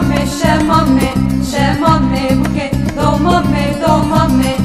mame, she mame, she mame, buke, do mame.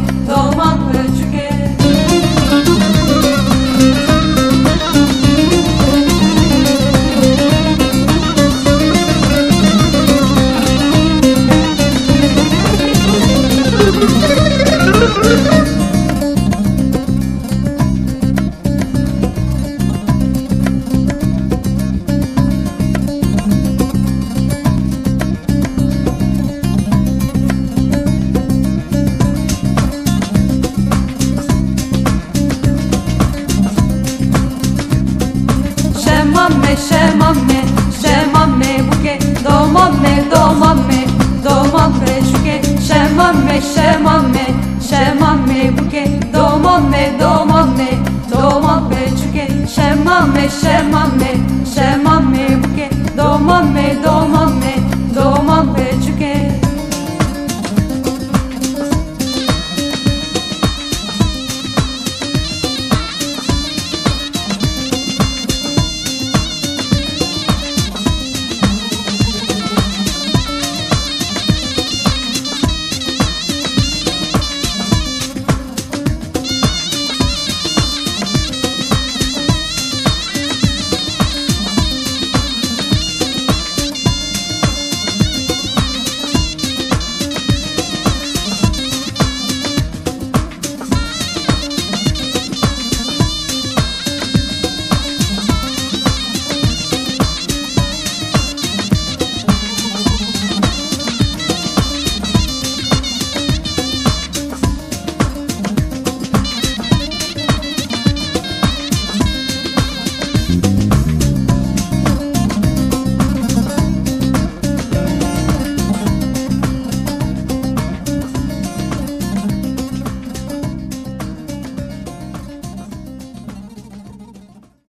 Shemamme shemamme shemamme buke. Domamme domamme domamme şuke shemamme shemamme